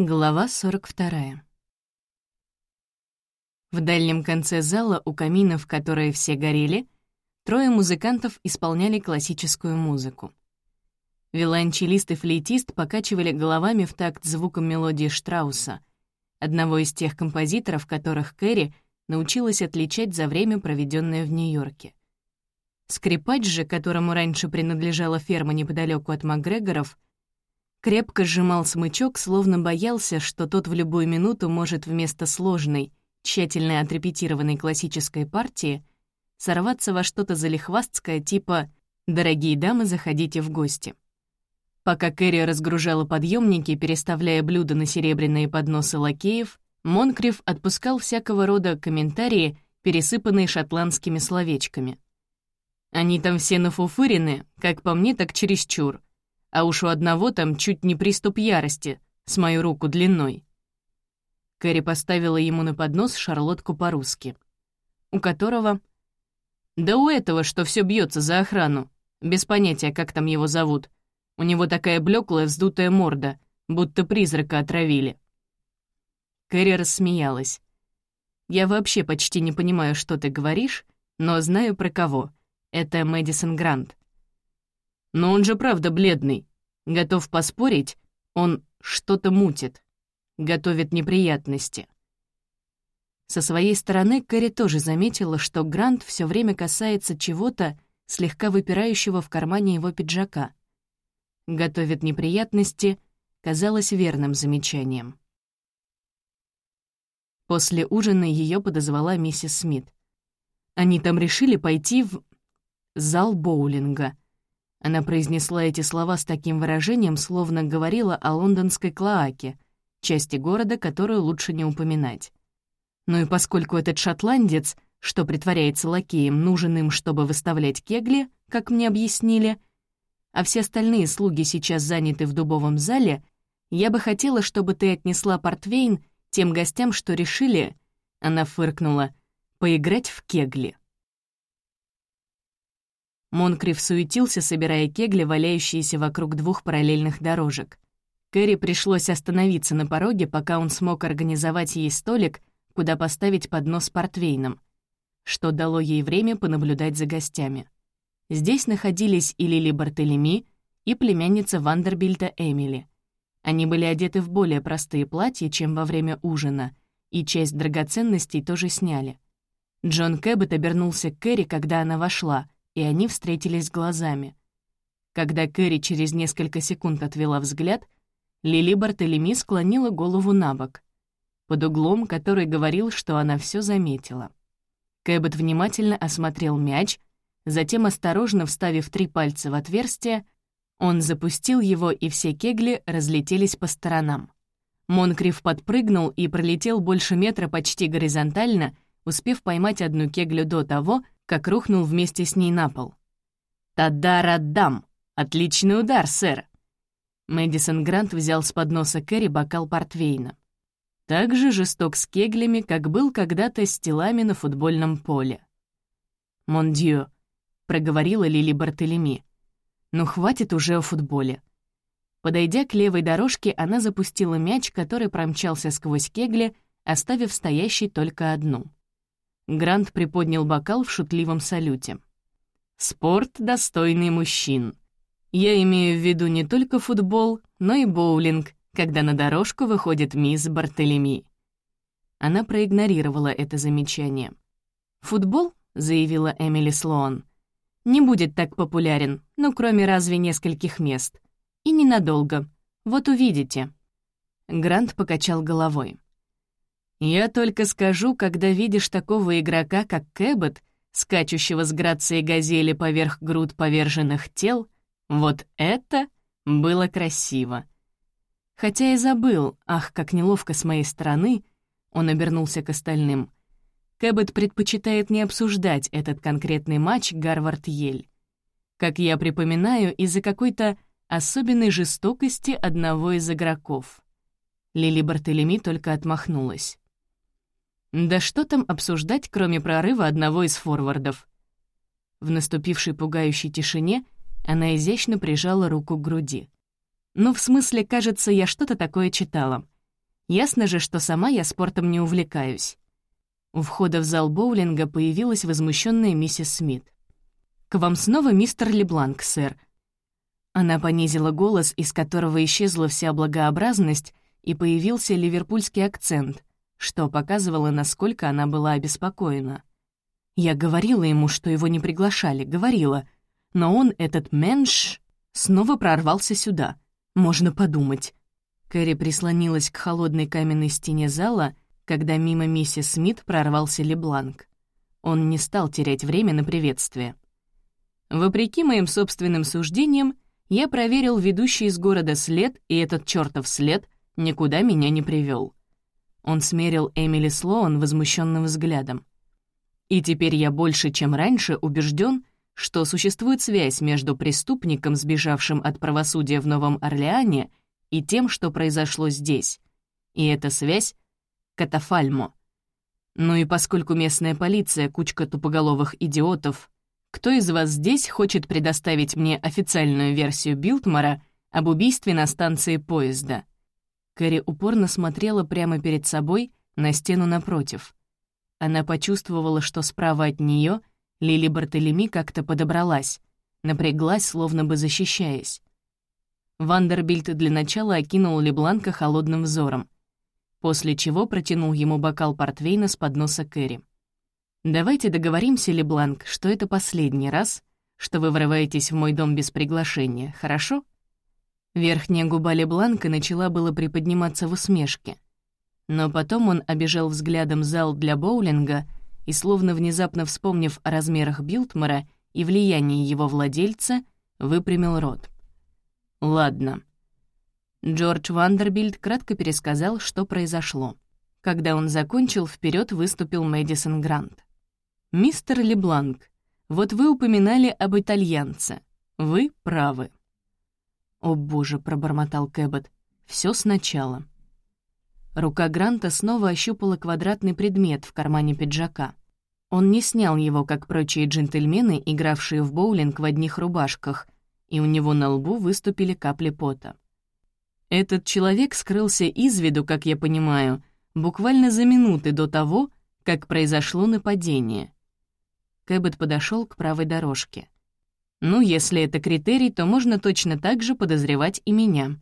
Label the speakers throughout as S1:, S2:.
S1: Глава 42. В дальнем конце зала, у каминов, которые все горели, трое музыкантов исполняли классическую музыку. Виолончелист и флейтист покачивали головами в такт звуком мелодии Штрауса, одного из тех композиторов, которых Кэрри научилась отличать за время, проведенное в Нью-Йорке. Скрипач же, которому раньше принадлежала ферма неподалеку от Макгрегоров, крепко сжимал смычок, словно боялся, что тот в любую минуту может вместо сложной, тщательно отрепетированной классической партии сорваться во что-то залихвастское типа «Дорогие дамы, заходите в гости». Пока Кэрри разгружала подъемники, переставляя блюда на серебряные подносы лакеев, Монкриф отпускал всякого рода комментарии, пересыпанные шотландскими словечками. «Они там все нафуфырены, как по мне, так чересчур», а уж у одного там чуть не приступ ярости, с мою руку длиной. Кэрри поставила ему на поднос шарлотку по-русски, у которого... Да у этого, что все бьется за охрану, без понятия, как там его зовут. У него такая блеклая вздутая морда, будто призрака отравили. Кэрри рассмеялась. «Я вообще почти не понимаю, что ты говоришь, но знаю про кого. Это Мэдисон Грант. Но он же правда бледный. Готов поспорить, он что-то мутит, готовит неприятности. Со своей стороны Кэрри тоже заметила, что Грант все время касается чего-то, слегка выпирающего в кармане его пиджака. Готовит неприятности казалось верным замечанием. После ужина ее подозвала миссис Смит. Они там решили пойти в зал боулинга — она произнесла эти слова с таким выражением, словно говорила о лондонской Клоаке, части города, которую лучше не упоминать. Ну и поскольку этот шотландец, что притворяется лакеем, нужен им, чтобы выставлять кегли, как мне объяснили, а все остальные слуги сейчас заняты в дубовом зале, я бы хотела, чтобы ты отнесла портвейн тем гостям, что решили, она фыркнула, поиграть в кегли. Монкриф суетился, собирая кегли, валяющиеся вокруг двух параллельных дорожек. Кэрри пришлось остановиться на пороге, пока он смог организовать ей столик, куда поставить поднос с портвейном, что дало ей время понаблюдать за гостями. Здесь находились и Лили Бартелеми, и племянница Вандербильта Эмили. Они были одеты в более простые платья, чем во время ужина, и часть драгоценностей тоже сняли. Джон Кэббет обернулся к Кэрри, когда она вошла — и они встретились глазами. Когда Кэрри через несколько секунд отвела взгляд, Лили Бартелеми склонила голову на бок, под углом, который говорил, что она все заметила. Кэббет внимательно осмотрел мяч, затем, осторожно вставив три пальца в отверстие, он запустил его, и все кегли разлетелись по сторонам. Монкриф подпрыгнул и пролетел больше метра почти горизонтально, успев поймать одну кеглю до того, как рухнул вместе с ней на пол. «Тадарадам! Отличный удар, сэр!» Мэдисон Грант взял с подноса Кэрри бокал портвейна. Так же жесток с кеглями, как был когда-то с телами на футбольном поле. «Мондио», — проговорила Лили Бартелеми. «Ну хватит уже о футболе». Подойдя к левой дорожке, она запустила мяч, который промчался сквозь кегли, оставив стоящей только одну — Грант приподнял бокал в шутливом салюте. «Спорт, достойный мужчин. Я имею в виду не только футбол, но и боулинг, когда на дорожку выходит мисс Бартелеми». Она проигнорировала это замечание. «Футбол», — заявила Эмили Слоан, — «не будет так популярен, ну, кроме разве нескольких мест. И ненадолго. Вот увидите». Грант покачал головой. Я только скажу, когда видишь такого игрока, как Кэббет, скачущего с грацией газели поверх груд поверженных тел, вот это было красиво. Хотя и забыл, ах, как неловко с моей стороны, он обернулся к остальным. Кэббет предпочитает не обсуждать этот конкретный матч Гарвард-Ель. Как я припоминаю, из-за какой-то особенной жестокости одного из игроков. Лили Бартелеми только отмахнулась. Да что там обсуждать, кроме прорыва одного из форвардов? В наступившей пугающей тишине она изящно прижала руку к груди. «Ну, в смысле, кажется, я что-то такое читала. Ясно же, что сама я спортом не увлекаюсь. У входа в зал боулинга появилась возмущенная миссис Смит. «К вам снова мистер Лебланк, сэр». Она понизила голос, из которого исчезла вся благообразность, и появился ливерпульский акцент, что показывало, насколько она была обеспокоена. Я говорила ему, что его не приглашали, говорила, но он, этот менш, снова прорвался сюда. Можно подумать. Кэрри прислонилась к холодной каменной стене зала, когда мимо миссис Смит прорвался Лебланк. Он не стал терять время на приветствие. Вопреки моим собственным суждениям, я проверил ведущий из города след, и этот чертов след никуда меня не привел. Он смерил Эмили Слоун возмущенным взглядом. И теперь я больше, чем раньше, убежден, что существует связь между преступником, сбежавшим от правосудия в Новом Орлеане, и тем, что произошло здесь. И эта связь — катафальмо. Ну и поскольку местная полиция — кучка тупоголовых идиотов, кто из вас здесь хочет предоставить мне официальную версию Билтмара об убийстве на станции поезда? Кэрри упорно смотрела прямо перед собой на стену напротив. Она почувствовала, что справа от нее Лили Бартолеми как-то подобралась, напряглась, словно бы защищаясь. Вандербильт для начала окинул Лебланка холодным взором, после чего протянул ему бокал портвейна с подноса Кэрри. «Давайте договоримся, Лебланк, что это последний раз, что вы врываетесь в мой дом без приглашения, хорошо?» Верхняя губа Лебланка начала было приподниматься в усмешке. Но потом он обежал взглядом зал для боулинга и, словно внезапно вспомнив о размерах Билтмара и влиянии его владельца, выпрямил рот. «Ладно». Джордж Вандербильд кратко пересказал, что произошло. Когда он закончил, вперед выступил Мэдисон Грант. «Мистер Лебланк, вот вы упоминали об итальянце. Вы правы. «О боже», — пробормотал Кэббот, — «всё сначала». Рука Гранта снова ощупала квадратный предмет в кармане пиджака. Он не снял его, как прочие джентльмены, игравшие в боулинг в одних рубашках, и у него на лбу выступили капли пота. Этот человек скрылся из виду, как я понимаю, буквально за минуты до того, как произошло нападение. Кэббет подошел к правой дорожке. Ну, если это критерий, то можно точно так же подозревать и меня.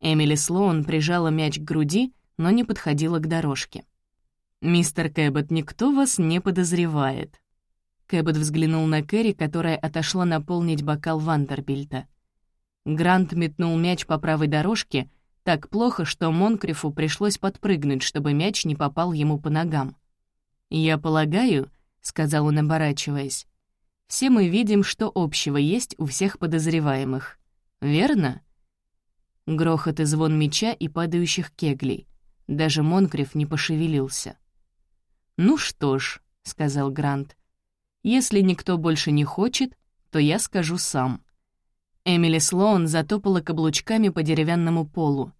S1: Эмили Слоун прижала мяч к груди, но не подходила к дорожке. «Мистер Кэббот, никто вас не подозревает». Кэббот взглянул на Кэрри, которая отошла наполнить бокал Вандербильта. Грант метнул мяч по правой дорожке так плохо, что Монкрифу пришлось подпрыгнуть, чтобы мяч не попал ему по ногам. «Я полагаю», — сказал он, оборачиваясь, все мы видим, что общего есть у всех подозреваемых. Верно? Грохот и звон меча и падающих кеглей. Даже Монкриф не пошевелился. «Ну что ж», — сказал Грант, — «если никто больше не хочет, то я скажу сам». Эмили Слоун затопала каблучками по деревянному полу.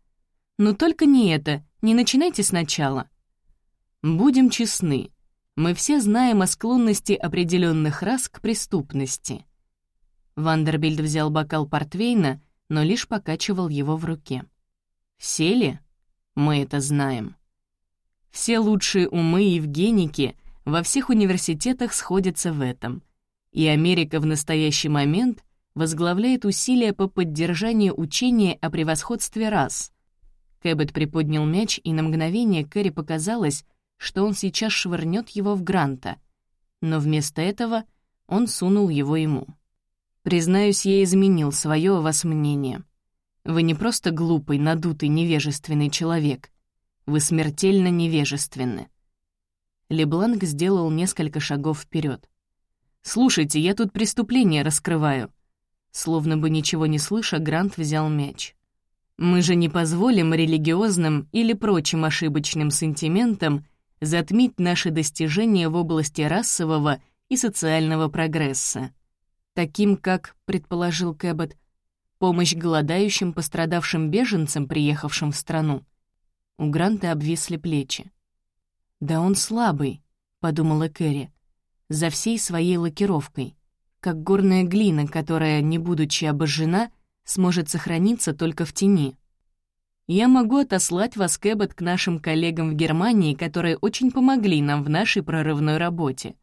S1: «Но только не это, не начинайте сначала». «Будем честны, мы все знаем о склонности определенных рас к преступности. Вандербильд взял бокал портвейна, но лишь покачивал его в руке. Все ли? Мы это знаем. Все лучшие умы и евгеники во всех университетах сходятся в этом. И Америка в настоящий момент возглавляет усилия по поддержанию учения о превосходстве рас. Кэббет приподнял мяч, и на мгновение Кэрри показалось, что он сейчас швырнет его в Гранта, но вместо этого он сунул его ему. Признаюсь, я изменил свое о вас мнение. Вы не просто глупый, надутый, невежественный человек. Вы смертельно невежественны. Лебланк сделал несколько шагов вперед. «Слушайте, я тут преступление раскрываю». Словно бы ничего не слыша, Грант взял мяч. «Мы же не позволим религиозным или прочим ошибочным сантиментам затмить наши достижения в области расового и социального прогресса. Таким, как, предположил Кэббот, помощь голодающим пострадавшим беженцам, приехавшим в страну. У Гранта обвисли плечи. «Да он слабый», — подумала Кэрри, за всей своей лакировкой, как горная глина, которая, не будучи обожжена, сможет сохраниться только в тени. Я могу отослать вас, Кэббет, к нашим коллегам в Германии, которые очень помогли нам в нашей прорывной работе.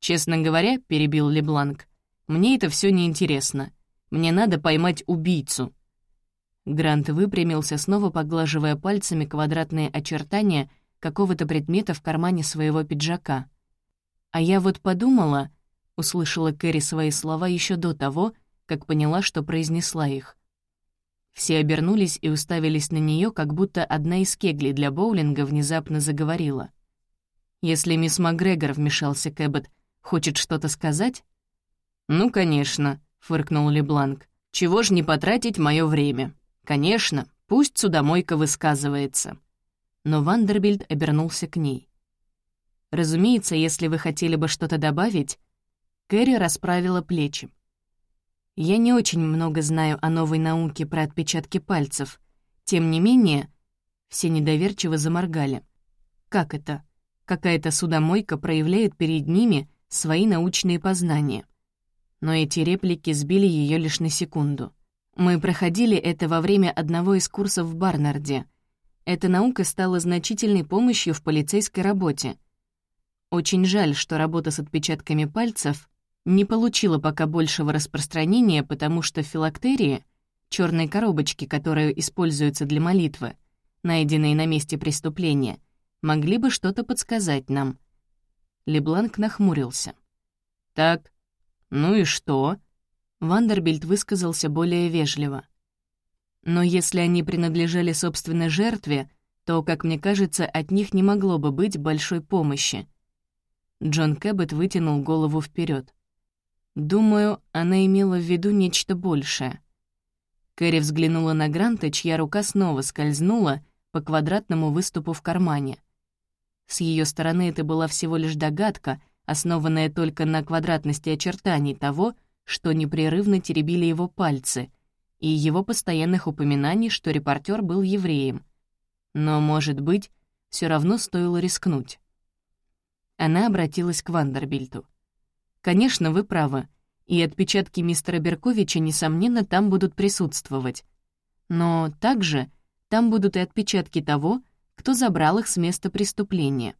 S1: Честно говоря, — перебил Лебланк, — мне это все неинтересно. Мне надо поймать убийцу. Грант выпрямился, снова поглаживая пальцами квадратные очертания какого-то предмета в кармане своего пиджака. «А я вот подумала», — услышала Кэрри свои слова еще до того, как поняла, что произнесла их. Все обернулись и уставились на нее, как будто одна из кеглей для боулинга внезапно заговорила. «Если мисс Макгрегор вмешался Кэббет, хочет что-то сказать?» «Ну, конечно», — фыркнул Лебланк. «Чего ж не потратить мое время? Конечно, пусть судомойка высказывается». Но Вандербильд обернулся к ней. «Разумеется, если вы хотели бы что-то добавить...» Кэрри расправила плечи. Я не очень много знаю о новой науке про отпечатки пальцев. Тем не менее, все недоверчиво заморгали. Как это? Какая-то судомойка проявляет перед ними свои научные познания. Но эти реплики сбили ее лишь на секунду. Мы проходили это во время одного из курсов в Барнарде. Эта наука стала значительной помощью в полицейской работе. Очень жаль, что работа с отпечатками пальцев не получила пока большего распространения, потому что филактерии, черные коробочки, которые используются для молитвы, найденные на месте преступления, могли бы что-то подсказать нам. Лебланк нахмурился. «Так, ну и что?» Вандербильд высказался более вежливо. «Но если они принадлежали собственной жертве, то, как мне кажется, от них не могло бы быть большой помощи». Джон Кэббет вытянул голову вперед. Думаю, она имела в виду нечто большее. Кэрри взглянула на Гранта, чья рука снова скользнула по квадратному выступу в кармане. С ее стороны это была всего лишь догадка, основанная только на квадратности очертаний того, что непрерывно теребили его пальцы, и его постоянных упоминаний, что репортер был евреем. Но, может быть, все равно стоило рискнуть. Она обратилась к Вандербильту. Конечно, вы правы, и отпечатки мистера Берковича, несомненно, там будут присутствовать. Но также там будут и отпечатки того, кто забрал их с места преступления.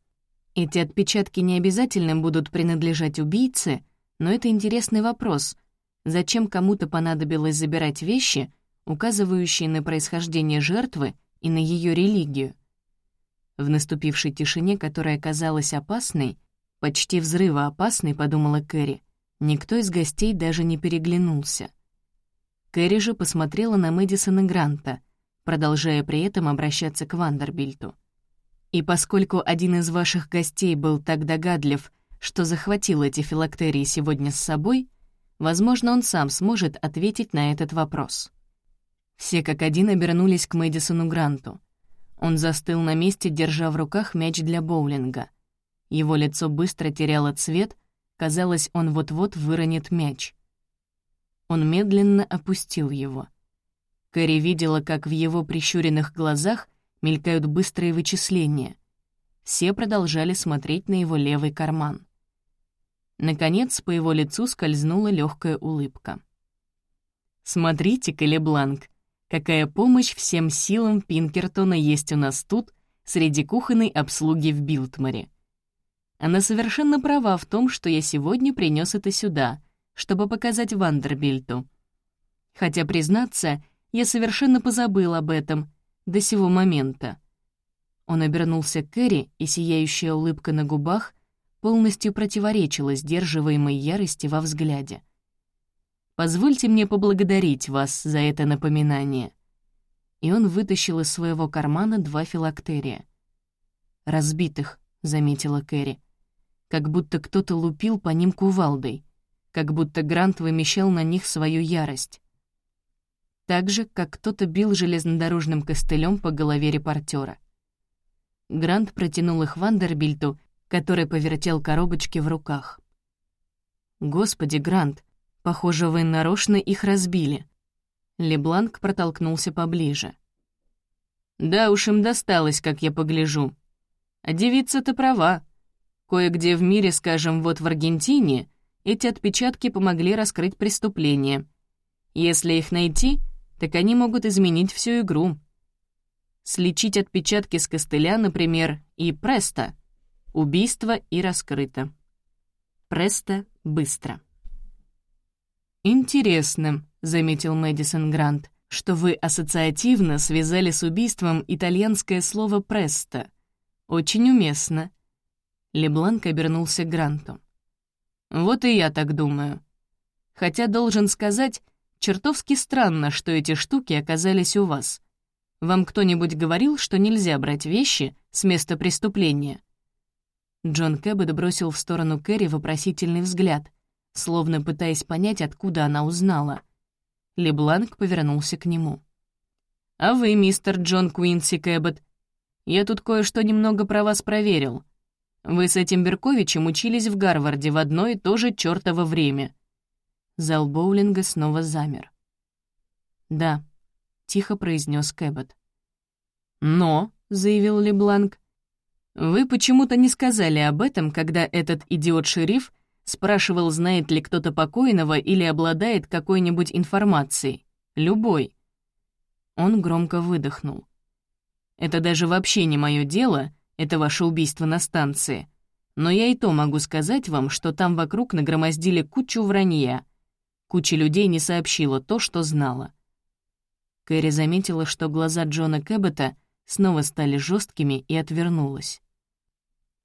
S1: Эти отпечатки не обязательно будут принадлежать убийце, но это интересный вопрос. Зачем кому-то понадобилось забирать вещи, указывающие на происхождение жертвы и на ее религию? В наступившей тишине, которая казалась опасной, Почти взрывоопасный, подумала Кэрри. Никто из гостей даже не переглянулся. Кэрри же посмотрела на Мэдисона Гранта, продолжая при этом обращаться к Вандербильту. «И поскольку один из ваших гостей был так догадлив, что захватил эти филактерии сегодня с собой, возможно, он сам сможет ответить на этот вопрос». Все как один обернулись к Мэдисону Гранту. Он застыл на месте, держа в руках мяч для боулинга — его лицо быстро теряло цвет, казалось, он вот-вот выронит мяч. Он медленно опустил его. Кэрри видела, как в его прищуренных глазах мелькают быстрые вычисления. Все продолжали смотреть на его левый карман. Наконец, по его лицу скользнула легкая улыбка. «Смотрите-ка, Лебланк, какая помощь всем силам Пинкертона есть у нас тут, среди кухонной обслуги в Билтморе. Она совершенно права в том, что я сегодня принес это сюда, чтобы показать Вандербильту. Хотя, признаться, я совершенно позабыл об этом до сего момента. Он обернулся к Кэрри, и сияющая улыбка на губах полностью противоречила сдерживаемой ярости во взгляде. «Позвольте мне поблагодарить вас за это напоминание». И он вытащил из своего кармана два филактерия. «Разбитых», — заметила Кэрри как будто кто-то лупил по ним кувалдой, как будто Грант вымещал на них свою ярость. Так же, как кто-то бил железнодорожным костылем по голове репортера. Грант протянул их Вандербильту, который повертел коробочки в руках. «Господи, Грант, похоже, вы нарочно их разбили». Лебланк протолкнулся поближе. «Да уж им досталось, как я погляжу. А девица-то права. Кое-где в мире, скажем, вот в Аргентине, эти отпечатки помогли раскрыть преступление. Если их найти, так они могут изменить всю игру. сличить отпечатки с костыля, например, и престо. Убийство и раскрыто. Престо быстро. «Интересно», — заметил Мэдисон Грант, «что вы ассоциативно связали с убийством итальянское слово «престо». Очень уместно». Лебланк обернулся к Гранту. «Вот и я так думаю. Хотя, должен сказать, чертовски странно, что эти штуки оказались у вас. Вам кто-нибудь говорил, что нельзя брать вещи с места преступления?» Джон Кэббет бросил в сторону Кэрри вопросительный взгляд, словно пытаясь понять, откуда она узнала. Лебланк повернулся к нему. «А вы, мистер Джон Куинси Кэббет, я тут кое-что немного про вас проверил. Вы с этим Берковичем учились в Гарварде в одно и то же чёртово время». Зал боулинга снова замер. «Да», тихо произнес Кэббот. «Но», — заявил Лебланк, — «вы почему-то не сказали об этом, когда этот идиот-шериф спрашивал, знает ли кто-то покойного или обладает какой-нибудь информацией. Любой». Он громко выдохнул. «Это даже вообще не мое дело, это ваше убийство на станции. Но я и то могу сказать вам, что там вокруг нагромоздили кучу вранья. Куча людей не сообщила то, что знала. Кэрри заметила, что глаза Джона Кэббета снова стали жесткими и отвернулась.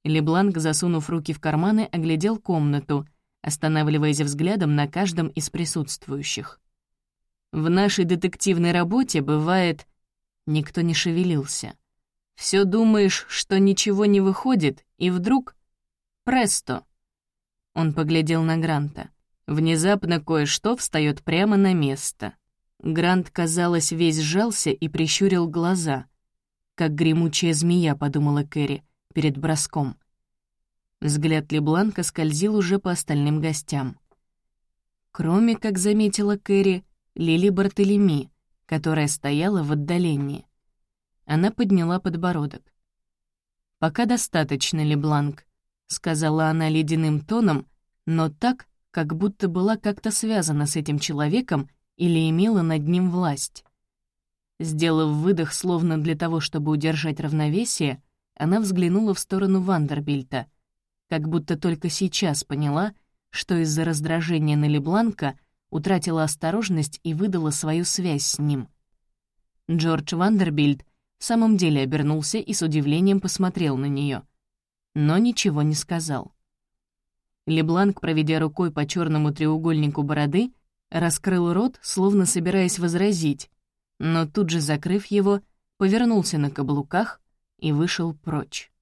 S1: Лебланк, засунув руки в карманы, оглядел комнату, останавливаясь взглядом на каждом из присутствующих. «В нашей детективной работе бывает...» Никто не шевелился. Все думаешь, что ничего не выходит, и вдруг... Престо!» Он поглядел на Гранта. Внезапно кое-что встает прямо на место. Грант, казалось, весь сжался и прищурил глаза. Как гремучая змея, подумала Кэрри, перед броском. Взгляд Лебланка скользил уже по остальным гостям. Кроме, как заметила Кэрри, Лили Бартолеми, которая стояла в отдалении. Она подняла подбородок. «Пока достаточно, Лебланк», — сказала она ледяным тоном, но так, как будто была как-то связана с этим человеком или имела над ним власть. Сделав выдох, словно для того, чтобы удержать равновесие, она взглянула в сторону Вандербильта, как будто только сейчас поняла, что из-за раздражения на Лебланка утратила осторожность и выдала свою связь с ним. Джордж Вандербильд самом деле обернулся и с удивлением посмотрел на нее, но ничего не сказал. Лебланк, проведя рукой по черному треугольнику бороды, раскрыл рот, словно собираясь возразить, но тут же, закрыв его, повернулся на каблуках и вышел прочь.